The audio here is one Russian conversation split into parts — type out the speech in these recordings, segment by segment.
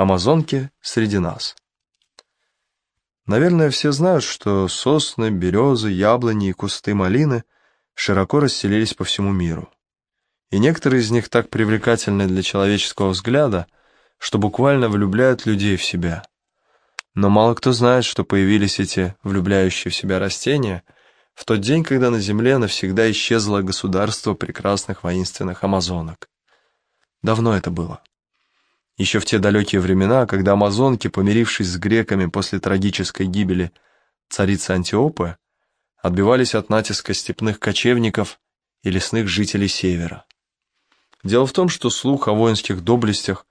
Амазонки среди нас. Наверное, все знают, что сосны, березы, яблони и кусты малины широко расселились по всему миру. И некоторые из них так привлекательны для человеческого взгляда, что буквально влюбляют людей в себя. Но мало кто знает, что появились эти влюбляющие в себя растения в тот день, когда на Земле навсегда исчезло государство прекрасных воинственных амазонок. Давно это было. Еще в те далекие времена, когда амазонки, помирившись с греками после трагической гибели царицы Антиопы, отбивались от натиска степных кочевников и лесных жителей севера. Дело в том, что слух о воинских доблестях,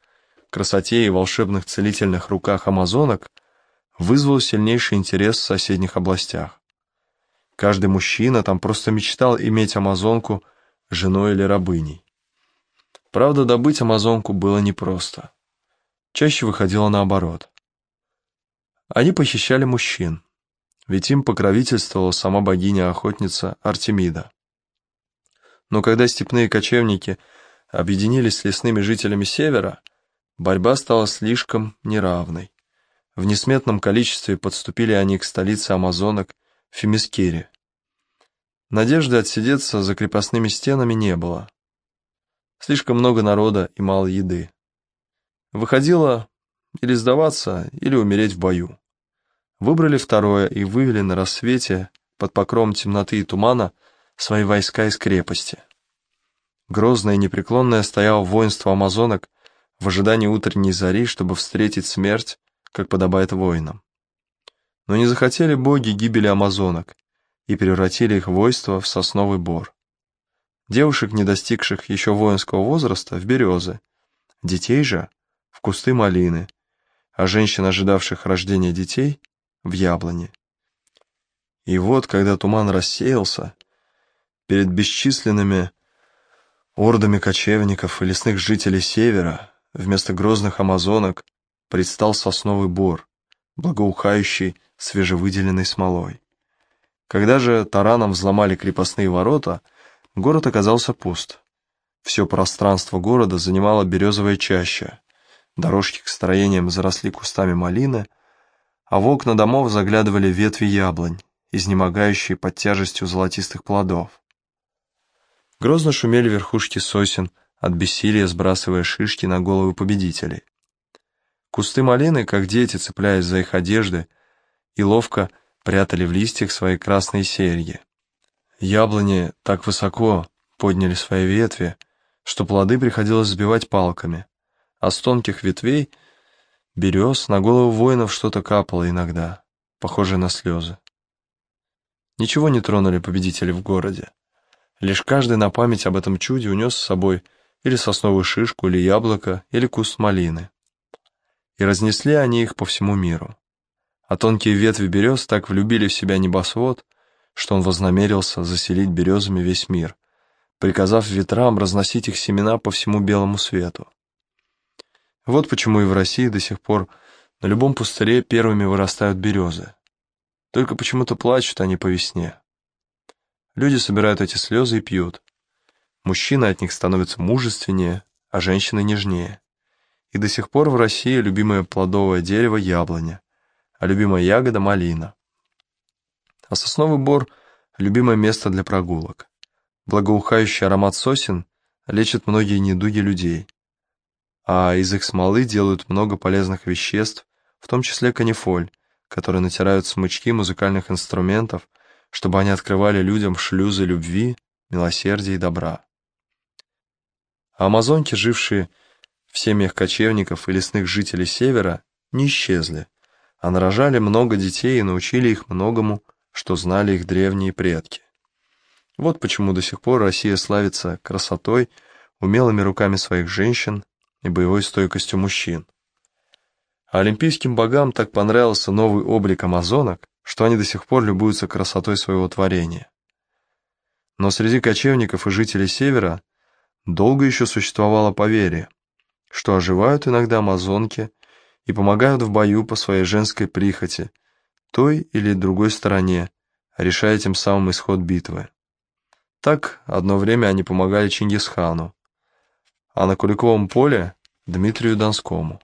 красоте и волшебных целительных руках амазонок вызвал сильнейший интерес в соседних областях. Каждый мужчина там просто мечтал иметь амазонку женой или рабыней. Правда, добыть амазонку было непросто чаще выходило наоборот. Они похищали мужчин, ведь им покровительствовала сама богиня-охотница Артемида. Но когда степные кочевники объединились с лесными жителями севера, борьба стала слишком неравной. В несметном количестве подступили они к столице амазонок Фемискире. Надежды отсидеться за крепостными стенами не было. Слишком много народа и мало еды. Выходило или сдаваться, или умереть в бою. Выбрали второе и вывели на рассвете под покровом темноты и тумана свои войска из крепости. Грозное и непреклонное стояло воинство амазонок в ожидании утренней зари, чтобы встретить смерть, как подобает воинам. Но не захотели боги гибели амазонок и превратили их войство в сосновый бор. Девушек, не достигших еще воинского возраста, в березы, детей же в кусты малины, а женщин, ожидавших рождения детей, в яблони. И вот, когда туман рассеялся, перед бесчисленными ордами кочевников и лесных жителей севера, вместо грозных амазонок, предстал сосновый бор, благоухающий свежевыделенной смолой. Когда же тараном взломали крепостные ворота, город оказался пуст. Все пространство города занимала березовая чаща, Дорожки к строениям заросли кустами малины, а в окна домов заглядывали ветви яблонь, изнемогающие под тяжестью золотистых плодов. Грозно шумели верхушки сосен, от бессилия сбрасывая шишки на головы победителей. Кусты малины, как дети, цепляясь за их одежды, и ловко прятали в листьях свои красные серьги. Яблони так высоко подняли свои ветви, что плоды приходилось сбивать палками, а с тонких ветвей берез на голову воинов что-то капало иногда, похожее на слезы. Ничего не тронули победители в городе. Лишь каждый на память об этом чуде унес с собой или сосновую шишку, или яблоко, или куст малины. И разнесли они их по всему миру. А тонкие ветви берез так влюбили в себя небосвод, что он вознамерился заселить березами весь мир, приказав ветрам разносить их семена по всему белому свету. Вот почему и в России до сих пор на любом пустыре первыми вырастают березы. Только почему-то плачут они по весне. Люди собирают эти слезы и пьют. Мужчины от них становятся мужественнее, а женщины нежнее. И до сих пор в России любимое плодовое дерево – яблоня, а любимая ягода – малина. А сосновый бор – любимое место для прогулок. Благоухающий аромат сосен лечит многие недуги людей – а из их смолы делают много полезных веществ, в том числе канифоль, которые натирают смычки музыкальных инструментов, чтобы они открывали людям шлюзы любви, милосердия и добра. А амазонки, жившие в семьях кочевников и лесных жителей севера, не исчезли, а нарожали много детей и научили их многому, что знали их древние предки. Вот почему до сих пор Россия славится красотой, умелыми руками своих женщин и боевой стойкостью мужчин. А олимпийским богам так понравился новый облик амазонок, что они до сих пор любуются красотой своего творения. Но среди кочевников и жителей Севера долго еще существовало поверье, что оживают иногда амазонки и помогают в бою по своей женской прихоти, той или другой стороне, решая тем самым исход битвы. Так одно время они помогали Чингисхану, а на Куликовом поле Дмитрию Донскому.